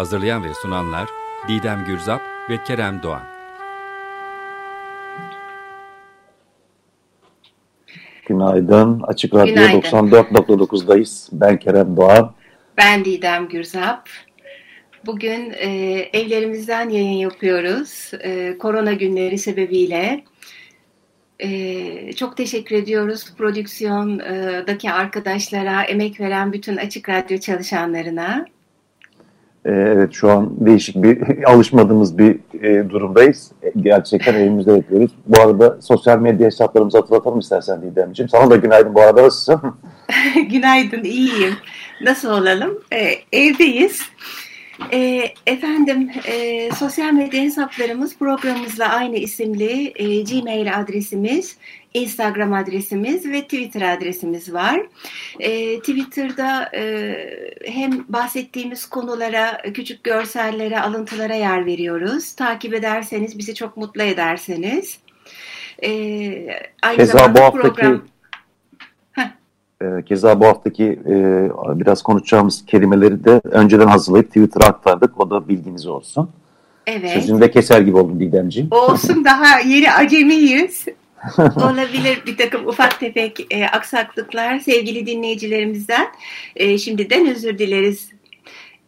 Hazırlayan ve sunanlar Didem Gürzap ve Kerem Doğan. Günaydın. Açık Radyo 94.9'dayız. Ben Kerem Doğan. Ben Didem Gürzap. Bugün e, evlerimizden yayın yapıyoruz. E, korona günleri sebebiyle. E, çok teşekkür ediyoruz prodüksiyondaki arkadaşlara, emek veren bütün Açık Radyo çalışanlarına. Ee, evet şu an değişik bir alışmadığımız bir e, durumdayız. E, gerçekten evimizde yapıyoruz. Bu arada sosyal medya hesaplarımızı hatırlatalım istersen Didemciğim. Sana da günaydın bu arada nasılsın? günaydın iyiyim. Nasıl olalım? Ee, evdeyiz. E, efendim e, sosyal medya hesaplarımız programımızla aynı isimli e, Gmail adresimiz, Instagram adresimiz ve Twitter adresimiz var. E, Twitter'da e, hem bahsettiğimiz konulara, küçük görsellere, alıntılara yer veriyoruz. Takip ederseniz bizi çok mutlu ederseniz. E, aynı Keza zamanda bu haftaki... program e, keza bu haftaki e, biraz konuşacağımız kelimeleri de önceden hazırlayıp Twitter'a aktardık. O da bilginiz olsun. Evet. Sözünde keser gibi oldun Didemciğim. Olsun daha yeni acemiyiz. Olabilir bir takım ufak tefek e, aksaklıklar sevgili dinleyicilerimizden. E, şimdiden özür dileriz.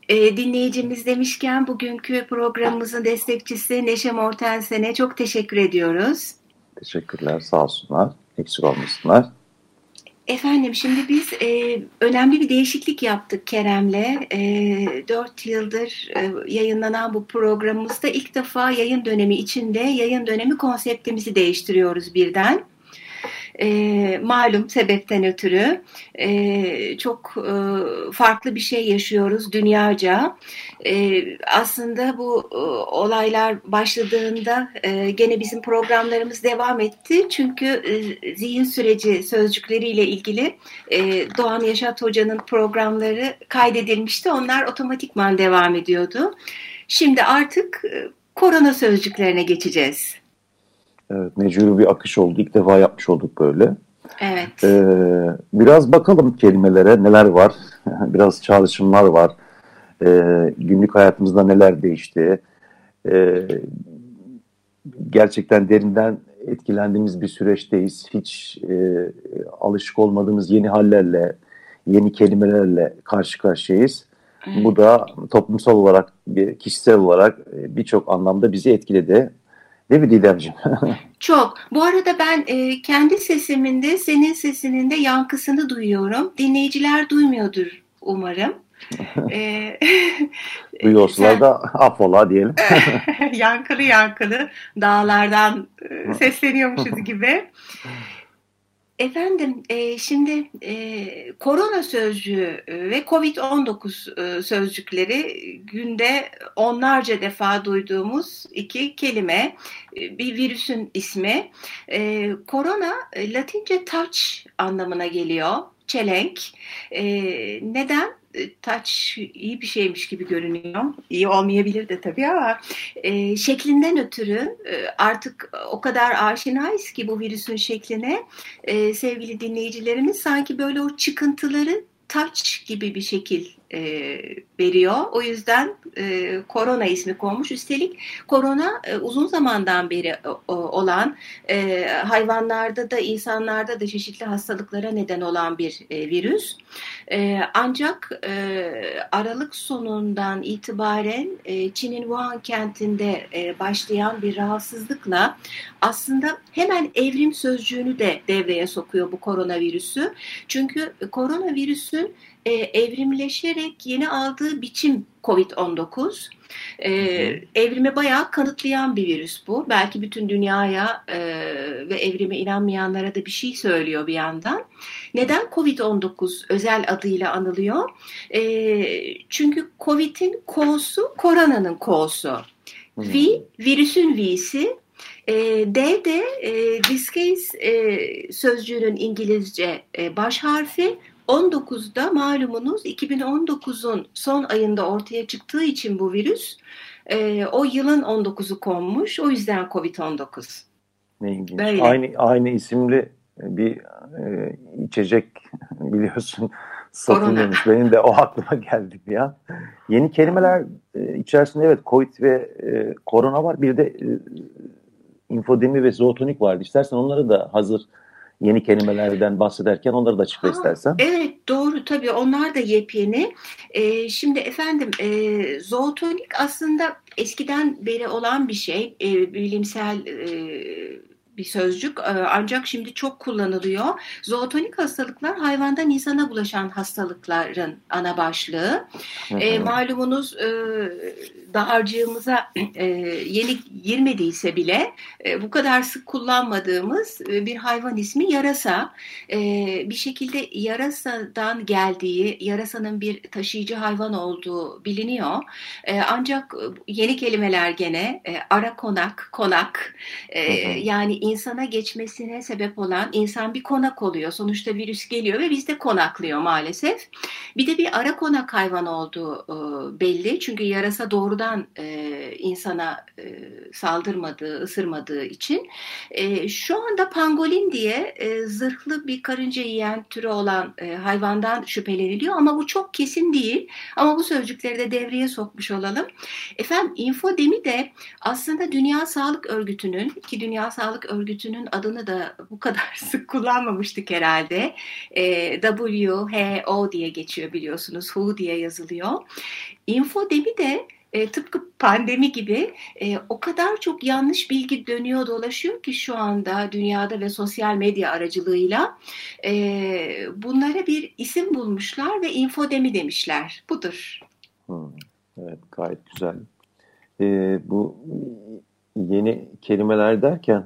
E, dinleyicimiz demişken bugünkü programımızın destekçisi Neşe Mortensen'e çok teşekkür ediyoruz. Teşekkürler sağ olsunlar. Eksik olmasınlar. Efendim şimdi biz e, önemli bir değişiklik yaptık Kerem'le. E, 4 yıldır e, yayınlanan bu programımızda ilk defa yayın dönemi içinde yayın dönemi konseptimizi değiştiriyoruz birden e, malum sebepten ötürü e, çok e, farklı bir şey yaşıyoruz dünyaca. E, aslında bu e, olaylar başladığında e, gene bizim programlarımız devam etti. Çünkü e, zihin süreci sözcükleriyle ilgili e, Doğan Yaşat Hoca'nın programları kaydedilmişti. Onlar otomatikman devam ediyordu. Şimdi artık e, korona sözcüklerine geçeceğiz. Evet, mecbur bir akış oldu. İlk defa yapmış olduk böyle. Evet. Ee, biraz bakalım kelimelere neler var. biraz çağrışımlar var. Ee, günlük hayatımızda neler değişti. Ee, gerçekten derinden etkilendiğimiz bir süreçteyiz. Hiç e, alışık olmadığımız yeni hallerle, yeni kelimelerle karşı karşıyayız. Evet. Bu da toplumsal olarak, kişisel olarak e, birçok anlamda bizi etkiledi. Değil mi Didemciğim? Çok. Bu arada ben e, kendi sesimin de senin sesinin de yankısını duyuyorum. Dinleyiciler duymuyordur umarım. e, Duyuyorsalar da affola diyelim. yankılı yankılı dağlardan e, sesleniyormuşuz gibi. Efendim e, şimdi e, korona sözcüğü e, ve COVID-19 e, sözcükleri günde onlarca defa duyduğumuz iki kelime. E, bir virüsün ismi. E, korona e, Latince touch anlamına geliyor. Çelenk. E, neden? E, taç iyi bir şeymiş gibi görünüyor. İyi olmayabilir de tabii ama e, şeklinden ötürü e, artık o kadar aşinayız ki bu virüsün şekline e, sevgili dinleyicilerimiz sanki böyle o çıkıntıları taç gibi bir şekil e, veriyor. O yüzden e, korona ismi konmuş. Üstelik korona e, uzun zamandan beri o, olan e, hayvanlarda da insanlarda da çeşitli hastalıklara neden olan bir e, virüs. E, ancak e, Aralık sonundan itibaren e, Çin'in Wuhan kentinde e, başlayan bir rahatsızlıkla aslında hemen evrim sözcüğünü de devreye sokuyor bu koronavirüsü. Çünkü koronavirüsün e, evrimleşerek yeni aldığı biçim COVID-19. E, evrimi bayağı kanıtlayan bir virüs bu. Belki bütün dünyaya e, ve evrime inanmayanlara da bir şey söylüyor bir yandan. Neden COVID-19 özel adıyla anılıyor? E, çünkü COVID'in ko'su koronanın ko'su. V, virüsün V'si, e, D de e, disguise e, sözcüğünün İngilizce e, baş harfi. 19'da malumunuz 2019'un son ayında ortaya çıktığı için bu virüs e, o yılın 19'u konmuş. O yüzden Covid-19. Ne ilginç. Böyle. Aynı, aynı isimli bir e, içecek biliyorsun satılıyormuş. Benim de o aklıma geldi bir an. Yeni kelimeler e, içerisinde evet COVID ve e, korona var. Bir de e, infodemi ve zootonik vardı. İstersen onları da hazır yeni kelimelerden bahsederken onları da açıkla ha, istersen. Evet doğru tabii onlar da yepyeni. Ee, şimdi efendim e, zootonik aslında eskiden beri olan bir şey. E, bilimsel e, bir sözcük e, ancak şimdi çok kullanılıyor. Zootonik hastalıklar hayvandan insana bulaşan hastalıkların ana başlığı. E, malumunuz e, dağarcığımıza e, yeni girmediyse bile e, bu kadar sık kullanmadığımız e, bir hayvan ismi yarasa. E, bir şekilde yarasadan geldiği, yarasanın bir taşıyıcı hayvan olduğu biliniyor. E, ancak yeni kelimeler gene e, ara konak, konak e, yani insana geçmesine sebep olan insan bir konak oluyor. Sonuçta virüs geliyor ve bizde konaklıyor maalesef. Bir de bir ara konak hayvan olduğu e, belli. Çünkü yarasa doğrudan e, insana e, saldırmadığı, ısırmadığı için. E, şu anda pangolin diye zırhlı bir karınca yiyen türü olan hayvandan şüpheleniliyor ama bu çok kesin değil. Ama bu sözcükleri de devreye sokmuş olalım. Efendim infodemi de aslında Dünya Sağlık Örgütü'nün ki Dünya Sağlık Örgütü'nün adını da bu kadar sık kullanmamıştık herhalde. E, WHO diye geçiyor biliyorsunuz. WHO diye yazılıyor. Infodemi de e, tıpkı pandemi gibi e, o kadar çok yanlış bilgi dönüyor dolaşıyor ki şu anda dünyada ve sosyal medya aracılığıyla e, bunlara bir isim bulmuşlar ve infodemi demişler. Budur. Hmm, evet gayet güzel. E, bu yeni kelimeler derken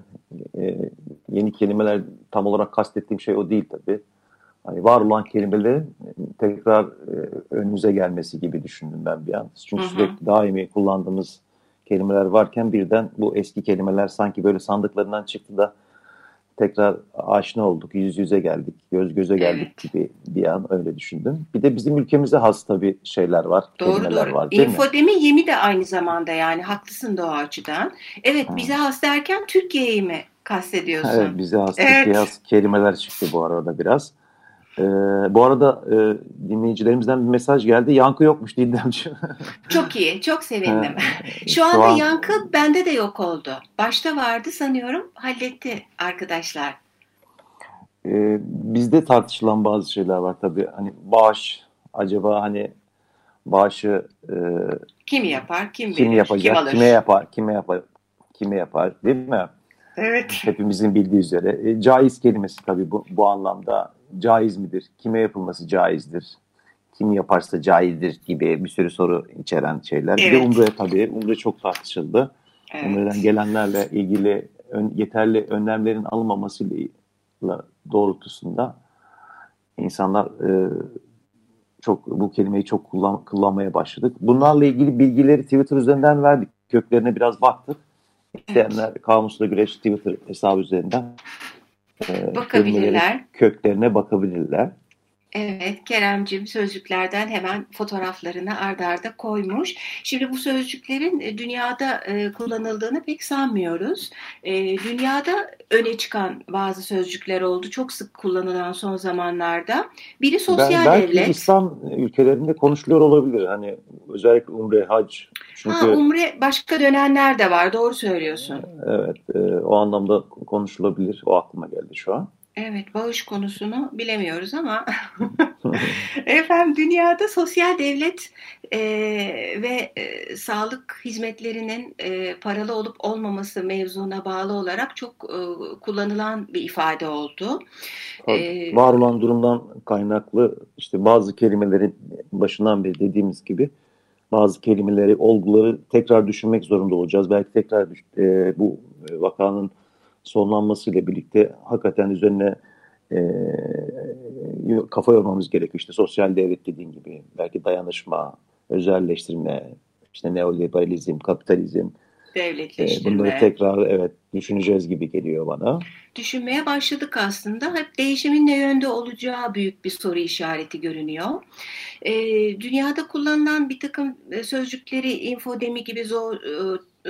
e, yeni kelimeler tam olarak kastettiğim şey o değil tabii hani var olan kelimelerin tekrar e, önümüze gelmesi gibi düşündüm ben bir an. Çünkü hı hı. sürekli daimi kullandığımız kelimeler varken birden bu eski kelimeler sanki böyle sandıklarından çıktı da tekrar aşina olduk, yüz yüze geldik, göz göze geldik evet. gibi bir an öyle düşündüm. Bir de bizim ülkemize has tabii şeyler var, doğru, kelimeler doğru. var değil İnfodemi mi? yemi de aynı zamanda yani haklısın o açıdan. Evet ha. bize has derken Türkiye'yi mi kastediyorsun? Evet bize has, evet. Türkiye has kelimeler çıktı bu arada biraz. Ee, bu arada e, dinleyicilerimizden bir mesaj geldi. Yankı yokmuş Didemciğim. çok iyi, çok sevindim. Şu, Şu anda an... yankı bende de yok oldu. Başta vardı sanıyorum, halletti arkadaşlar. Ee, bizde tartışılan bazı şeyler var tabii. Hani bağış, acaba hani bağışı e, kim yapar, kim, kim verir, yapacak, kim alır? kime yapar, kime yapar, kime yapar değil mi? Evet. Hepimizin bildiği üzere. E, caiz kelimesi tabii bu, bu anlamda caiz midir? Kime yapılması caizdir? Kim yaparsa caizdir gibi bir sürü soru içeren şeyler. Evet. Bir de Umre tabii. Umre çok tartışıldı. Evet. Umre'den gelenlerle ilgili ön, yeterli önlemlerin alınmamasıyla doğrultusunda insanlar e, çok bu kelimeyi çok kullan, kullanmaya başladık. Bunlarla ilgili bilgileri Twitter üzerinden verdik. Köklerine biraz baktık. İsteyenler Kamusla Güreş Twitter hesabı üzerinden bakabilirler. Köklerine bakabilirler. Evet, Keremcim sözcüklerden hemen fotoğraflarını ardarda arda koymuş. Şimdi bu sözcüklerin e, dünyada e, kullanıldığını pek sanmıyoruz. E, dünyada öne çıkan bazı sözcükler oldu. Çok sık kullanılan son zamanlarda. Biri sosyal ben, belki devlet. İslam ülkelerinde konuşuluyor olabilir. Hani özellikle umre, hac. Çünkü... Ha, umre başka dönenler de var. Doğru söylüyorsun. Evet, o anlamda konuşulabilir. O aklıma geldi şu an. Evet, bağış konusunu bilemiyoruz ama Efendim dünyada sosyal devlet e, ve e, sağlık hizmetlerinin e, paralı olup olmaması mevzuna bağlı olarak çok e, kullanılan bir ifade oldu. E, Var olan durumdan kaynaklı işte bazı kelimelerin başından beri dediğimiz gibi bazı kelimeleri, olguları tekrar düşünmek zorunda olacağız. Belki tekrar e, bu vakanın sonlanmasıyla birlikte hakikaten üzerine e, kafa yormamız gerekiyor. İşte sosyal devlet dediğin gibi belki dayanışma, özelleştirme, işte neoliberalizm, kapitalizm, devletleştirme. Bunları tekrar evet düşüneceğiz gibi geliyor bana. Düşünmeye başladık aslında. Hep değişimin ne yönde olacağı büyük bir soru işareti görünüyor. E, dünyada kullanılan bir takım sözcükleri infodemi gibi zor,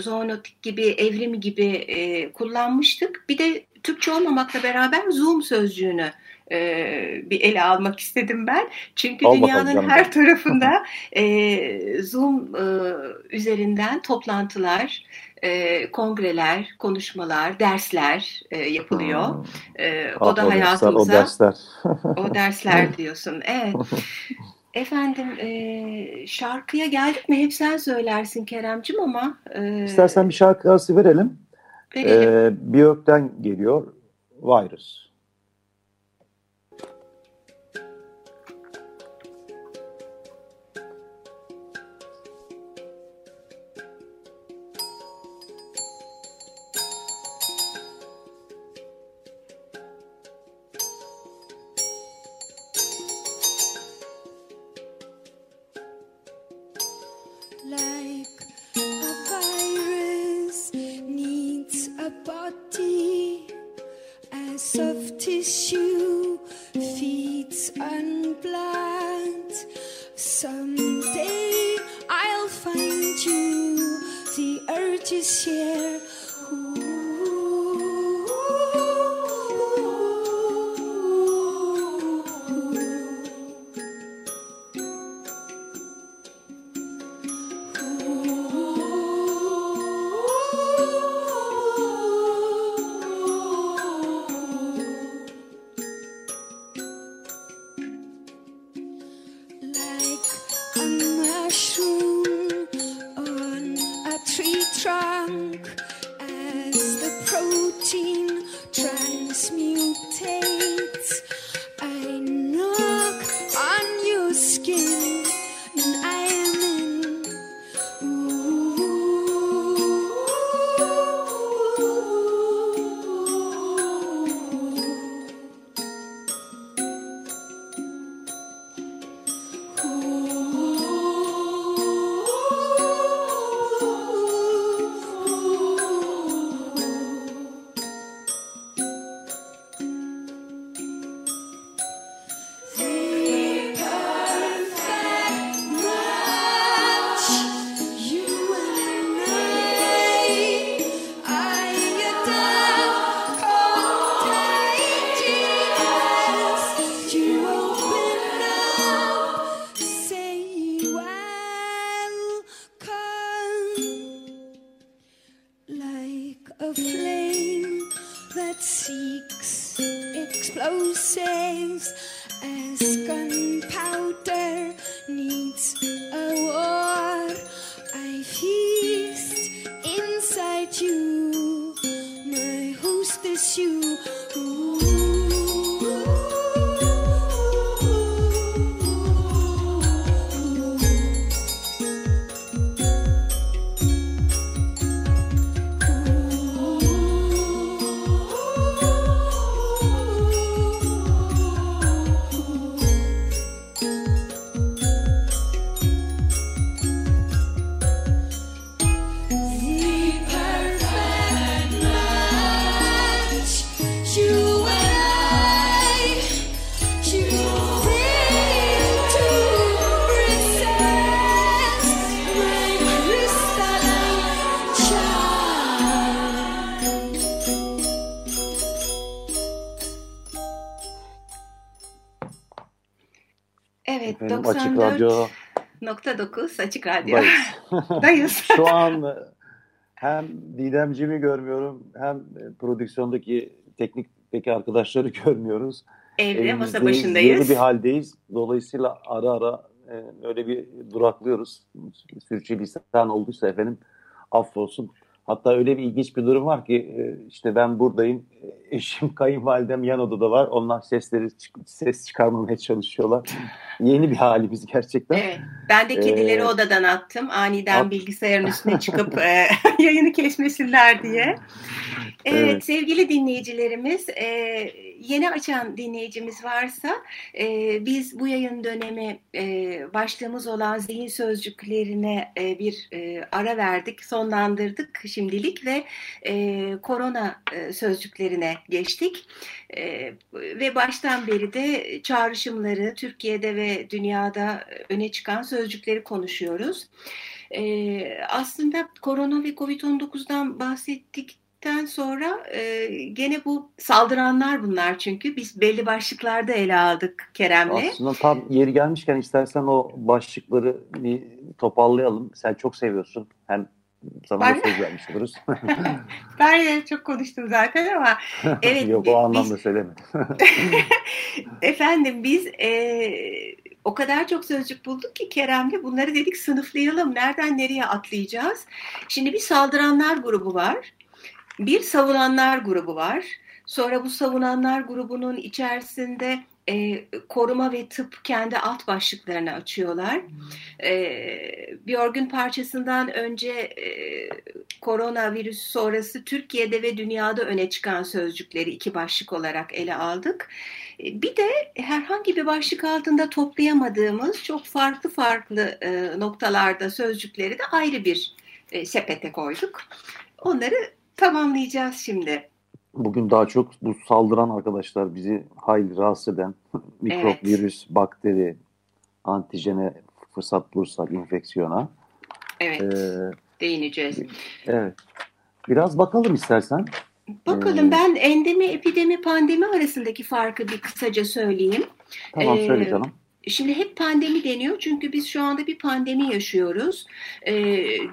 zoonotik gibi, evrim gibi e, kullanmıştık. Bir de Türkçe olmamakla beraber Zoom sözcüğünü e, bir ele almak istedim ben. Çünkü Al dünyanın her tarafında e, Zoom e, üzerinden toplantılar, e, kongreler, konuşmalar, dersler e, yapılıyor. Hmm. E, o da hayatımıza... O dersler. o dersler diyorsun. Evet. Efendim e, şarkıya geldik mi hep sen söylersin Keremcim ama. E, İstersen bir şarkı arası verelim. Verelim. E, Björk'ten geliyor Virus. Açık Radyo. Nokta 9 Açık Radyo. Dayız. Dayız. Şu an hem Didemciğimi görmüyorum hem prodüksiyondaki teknikteki arkadaşları görmüyoruz. Evde masa başındayız. Yeni bir haldeyiz. Dolayısıyla ara ara e, öyle bir duraklıyoruz. Sürçülisan olduysa efendim affolsun. Hatta öyle bir ilginç bir durum var ki e, işte ben buradayım. Eşim, kayınvalidem yan odada var. Onlar sesleri ses çıkarmamaya çalışıyorlar. Yeni bir halimiz gerçekten. Evet. Ben de kedileri ee, odadan attım. Aniden at... bilgisayarın üstüne çıkıp e, yayını kesmesinler diye. Evet, evet. sevgili dinleyicilerimiz, e, yeni açan dinleyicimiz varsa e, biz bu yayın dönemi e, başlığımız olan zihin sözcüklerine e, bir e, ara verdik, sonlandırdık şimdilik ve e, korona e, sözcüklerine geçtik. E, ve baştan beri de çağrışımları Türkiye'de ve dünyada öne çıkan sözcükleri konuşuyoruz. E, aslında korona ve Covid-19'dan bahsettik sonra e, gene bu saldıranlar bunlar çünkü biz belli başlıklarda ele aldık Kerem'le. Aslında tam yeri gelmişken istersen o başlıkları bir toparlayalım. Sen çok seviyorsun. Hem sana ben... da söz vermiş oluruz. ben de çok konuştum zaten ama evet. Yok o anlamda biz... söyleme. Efendim biz e, o kadar çok sözcük bulduk ki Kerem'le bunları dedik sınıflayalım. Nereden nereye atlayacağız? Şimdi bir saldıranlar grubu var. Bir savunanlar grubu var. Sonra bu savunanlar grubunun içerisinde e, koruma ve tıp kendi alt başlıklarını açıyorlar. E, bir orgun parçasından önce e, koronavirüs sonrası Türkiye'de ve dünyada öne çıkan sözcükleri iki başlık olarak ele aldık. E, bir de herhangi bir başlık altında toplayamadığımız çok farklı farklı e, noktalarda sözcükleri de ayrı bir e, sepete koyduk. Onları tamamlayacağız şimdi. Bugün daha çok bu saldıran arkadaşlar bizi hayli rahatsız eden mikrop, evet. virüs, bakteri, antijene fırsat bulursak infeksiyona. Evet. Ee, değineceğiz. Evet. Biraz bakalım istersen. Bakalım ee, ben endemi, epidemi, pandemi arasındaki farkı bir kısaca söyleyeyim. Tamam söyle ee, canım. Şimdi hep pandemi deniyor çünkü biz şu anda bir pandemi yaşıyoruz. Ee,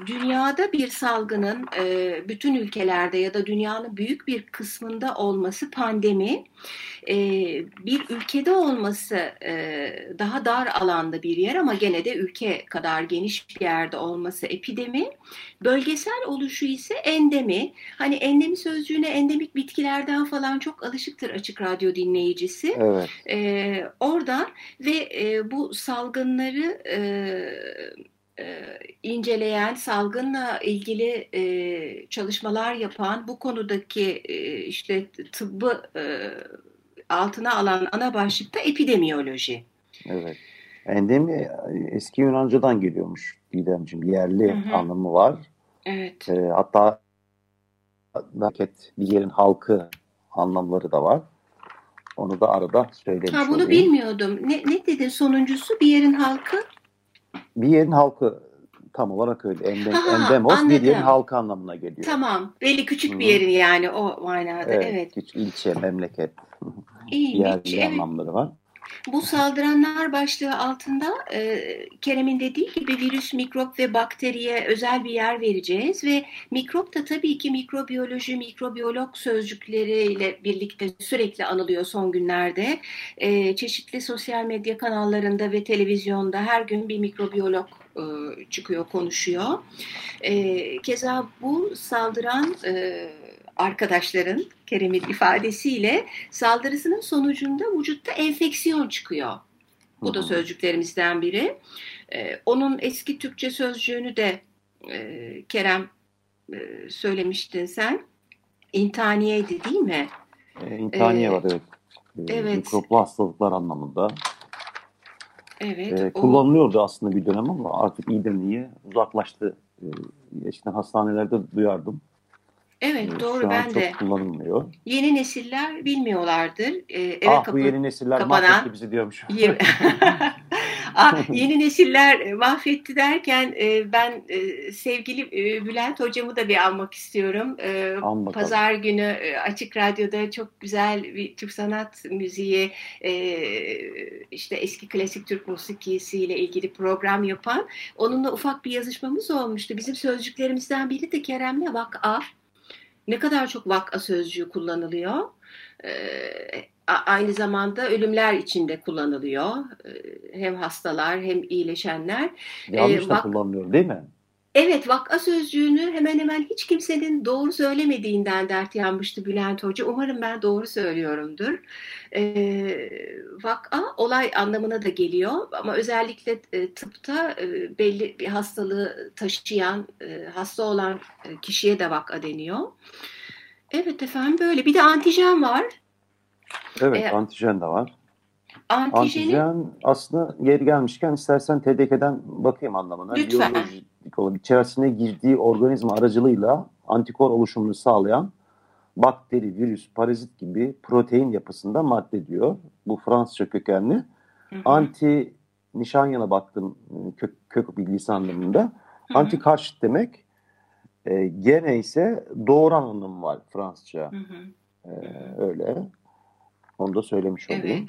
dünyada bir salgının e, bütün ülkelerde ya da dünyanın büyük bir kısmında olması pandemi. E, bir ülkede olması e, daha dar alanda bir yer ama gene de ülke kadar geniş bir yerde olması epidemi. Bölgesel oluşu ise endemi. Hani endemi sözcüğüne endemik bitkilerden falan çok alışıktır açık radyo dinleyicisi. Evet. E, oradan ve e, bu salgınları e, e, inceleyen, salgınla ilgili e, çalışmalar yapan, bu konudaki e, işte tıbbı e, altına alan ana başlıkta epidemiyoloji. Evet. Endemi eski Yunanca'dan geliyormuş Didemciğim. Yerli hı hı. anlamı var. Evet. E, hatta bir yerin halkı anlamları da var. Onu da arada söylemiş ha, Bunu olayım. bilmiyordum. Ne, ne dedin sonuncusu? Bir yerin halkı? Bir yerin halkı tam olarak öyle. Endem, Aha, endemos anladım. bir yerin halkı anlamına geliyor. Tamam. Belli küçük bir yerin yani o manada. Evet. evet. Küçük ilçe, memleket. İyi, Yer bir evet. anlamları var. Bu saldıranlar başlığı altında e, Kerem'in dediği gibi virüs, mikrop ve bakteriye özel bir yer vereceğiz ve mikrop da tabii ki mikrobiyoloji, mikrobiyolog sözcükleriyle birlikte sürekli anılıyor son günlerde. E, çeşitli sosyal medya kanallarında ve televizyonda her gün bir mikrobiyolog e, çıkıyor, konuşuyor. E, keza bu saldıran e, arkadaşların Kerem'in ifadesiyle saldırısının sonucunda vücutta enfeksiyon çıkıyor. Bu da sözcüklerimizden biri. Ee, onun eski Türkçe sözcüğünü de e, Kerem e, söylemiştin sen. İntaniyeydi değil mi? E, intaniye ee, var evet. E, evet. Mikroplu hastalıklar anlamında. Evet. E, kullanılıyordu o... aslında bir dönem ama artık iyiden iyiye uzaklaştı. E, eskiden hastanelerde duyardım. Evet ee, doğru ben çok de. kullanılmıyor. Yeni nesiller bilmiyorlardır. Ee, eve ah kapı, bu yeni nesiller kapanan, mahvetti bizi diyormuş. ah, yeni nesiller mahvetti derken e, ben e, sevgili e, Bülent hocamı da bir almak istiyorum. E, Pazar günü e, Açık Radyo'da çok güzel bir Türk sanat müziği e, işte eski klasik Türk musikisiyle ilgili program yapan. Onunla ufak bir yazışmamız olmuştu. Bizim sözcüklerimizden biri de Kerem'le bak ah ne kadar çok vaka sözcüğü kullanılıyor. Ee, aynı zamanda ölümler içinde kullanılıyor. Hem hastalar hem iyileşenler. Yanlış da kullanılıyor değil mi? Evet vaka sözcüğünü hemen hemen hiç kimsenin doğru söylemediğinden dert yanmıştı Bülent Hoca. Umarım ben doğru söylüyorumdur. E, vaka olay anlamına da geliyor ama özellikle e, tıpta e, belli bir hastalığı taşıyan, e, hasta olan e, kişiye de vaka deniyor. Evet efendim böyle. Bir de antijen var. Evet ee, antijen de var. Antijeni... Antijen aslında yeri gelmişken istersen TDK'den bakayım anlamına. Lütfen. Biyolojik olarak içerisine girdiği organizma aracılığıyla antikor oluşumunu sağlayan bakteri, virüs, parazit gibi protein yapısında madde diyor. Bu Fransızca kökenli. Hı hı. Anti nişan yana baktım kök, kök bilgisi anlamında. Hı hı. Anti karşıt demek. E, gene ise doğuran anlamı var Fransızca. Hı hı. E, öyle. Onu da söylemiş olayım. Evet.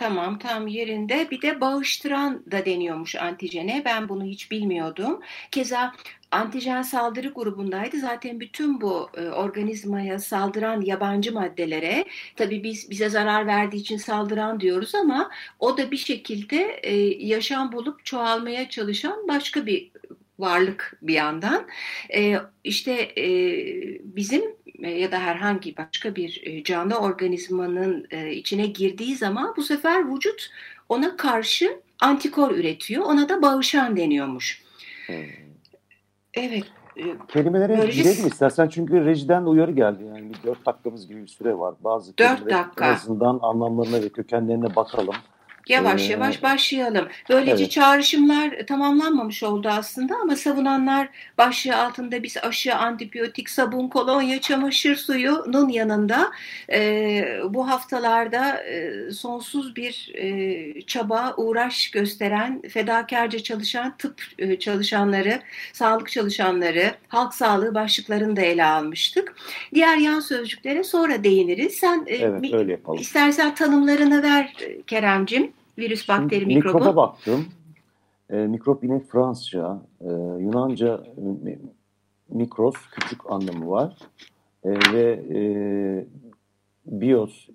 Tamam tam yerinde. Bir de bağıştıran da deniyormuş antijene. Ben bunu hiç bilmiyordum. Keza antijen saldırı grubundaydı. Zaten bütün bu e, organizmaya saldıran yabancı maddelere tabii biz bize zarar verdiği için saldıran diyoruz ama o da bir şekilde e, yaşam bulup çoğalmaya çalışan başka bir varlık bir yandan. E, işte e, bizim ya da herhangi başka bir e, canlı organizmanın e, içine girdiği zaman bu sefer vücut ona karşı antikor üretiyor. Ona da bağışan deniyormuş. Hmm. Evet. Kelimelere Böylece... girelim istersen çünkü rejiden uyarı geldi. Yani bir 4 dakikamız gibi bir süre var. Bazı 4 dakika. en azından anlamlarına ve kökenlerine bakalım. Yavaş ee, yavaş başlayalım. Böylece evet. çağrışımlar tamamlanmamış oldu aslında ama savunanlar başlığı altında biz aşı, antibiyotik, sabun, kolonya, çamaşır suyunun yanında e, bu haftalarda e, sonsuz bir e, çaba, uğraş gösteren, fedakarca çalışan tıp e, çalışanları, sağlık çalışanları, halk sağlığı başlıklarını da ele almıştık. Diğer yan sözcüklere sonra değiniriz. Sen e, evet, öyle yapalım. istersen tanımlarını ver Keremcim. Virüs, bakteri, Şimdi, mikrobu. Mikroba baktım. E, mikrop yine Fransızca, e, Yunanca e, mikros küçük anlamı var. E, ve e, bios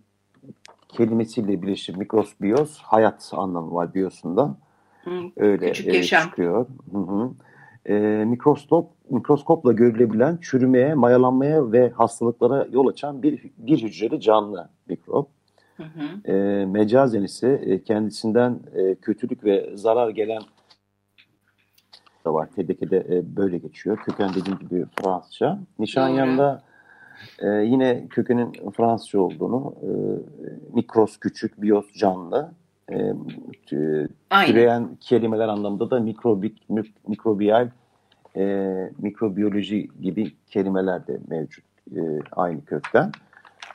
kelimesiyle birleşip mikros bios hayat anlamı var biosunda. Hı, Öyle küçük e, çıkıyor. Hı hı. E, mikroskop mikroskopla görülebilen çürümeye, mayalanmaya ve hastalıklara yol açan bir bir hücreli canlı mikrop. Hı hı. E, mecazen ise e, kendisinden e, kötülük ve zarar gelen da var. TDK'de e, böyle geçiyor. Köken dediğim gibi Fransızca. Nişanyan'da e, yine kökenin Fransızca olduğunu, e, mikros küçük, bios canlı, e, türeyen kelimeler anlamında da mikrobik, mikrobiyal, e, mikrobiyoloji gibi kelimeler de mevcut e, aynı kökten.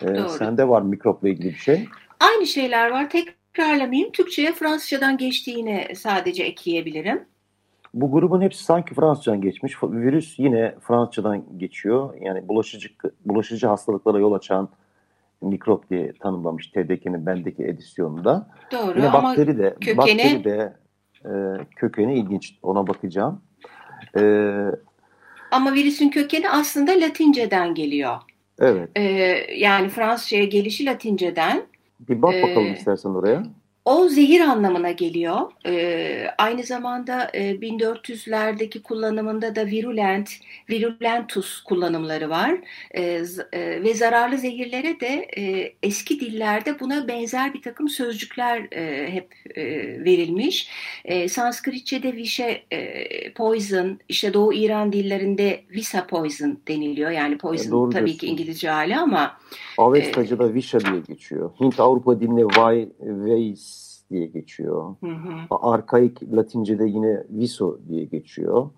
Ee, sende var mikropla ilgili bir şey. Aynı şeyler var. Tekrarlamayayım. Türkçe'ye Fransızcadan geçtiğini sadece ekleyebilirim. Bu grubun hepsi sanki Fransızcadan geçmiş. Virüs yine Fransızcadan geçiyor. Yani bulaşıcı bulaşıcı hastalıklara yol açan mikrop diye tanımlamış TDK'nin bendeki edisyonunda. Doğru yine ama bakteri de, kökeni... bakteri de e, kökeni ilginç. Ona bakacağım. E, ama virüsün kökeni aslında Latinceden geliyor. Evet. E, yani Fransızcaya gelişi Latinceden. Bir bak bakalım e, istersen oraya. O zehir anlamına geliyor. Ee, aynı zamanda e, 1400'lerdeki kullanımında da virulent, virulentus kullanımları var. E, e, ve zararlı zehirlere de e, eski dillerde buna benzer bir takım sözcükler e, hep e, verilmiş. E, Sanskritçe'de vişe e, poison, işte Doğu İran dillerinde visa poison deniliyor. Yani poison e, tabii ki İngilizce hali ama... Avestaca'da e, vişa diye geçiyor. Hint Avrupa dilinde vai, veis diye geçiyor. Hı hı. Arkaik Latince'de yine viso diye geçiyor.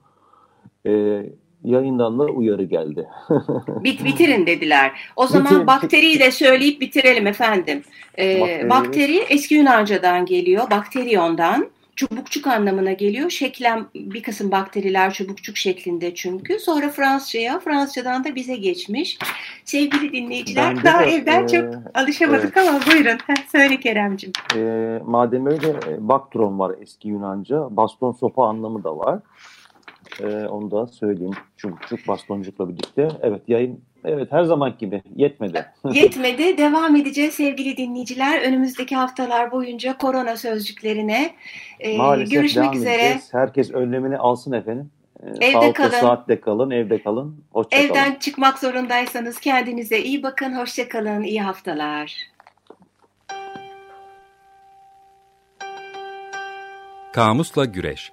Ee, yayından da uyarı geldi. Bit bitirin dediler. O zaman bitirin. bakteriyi de söyleyip bitirelim efendim. Ee, bakteri. bakteri eski Yunanca'dan geliyor. Bakteriyondan çubukçuk anlamına geliyor. Şeklen bir kısım bakteriler çubukçuk şeklinde çünkü. Sonra Fransızcaya, Fransızcadan da bize geçmiş. Sevgili dinleyiciler Bence daha de, evden e, çok alışamadık evet. ama buyurun. Söyle Keremcim. E, madem öyle e, baktron var eski Yunanca. Baston sopa anlamı da var. E, onu da söyleyeyim. Çubukçuk bastoncukla birlikte. Evet yayın Evet her zaman gibi yetmedi. Yetmedi. Devam edeceğiz sevgili dinleyiciler. Önümüzdeki haftalar boyunca korona sözcüklerine e, Maalesef görüşmek devam üzere. edeceğiz. Herkes önlemini alsın efendim. Ee, Evde Sağlıklı kalın. saatte kalın, evde kalın. Hoşça Evden kalın. çıkmak zorundaysanız kendinize iyi bakın. Hoşça kalın. İyi haftalar. Kamusla Güreş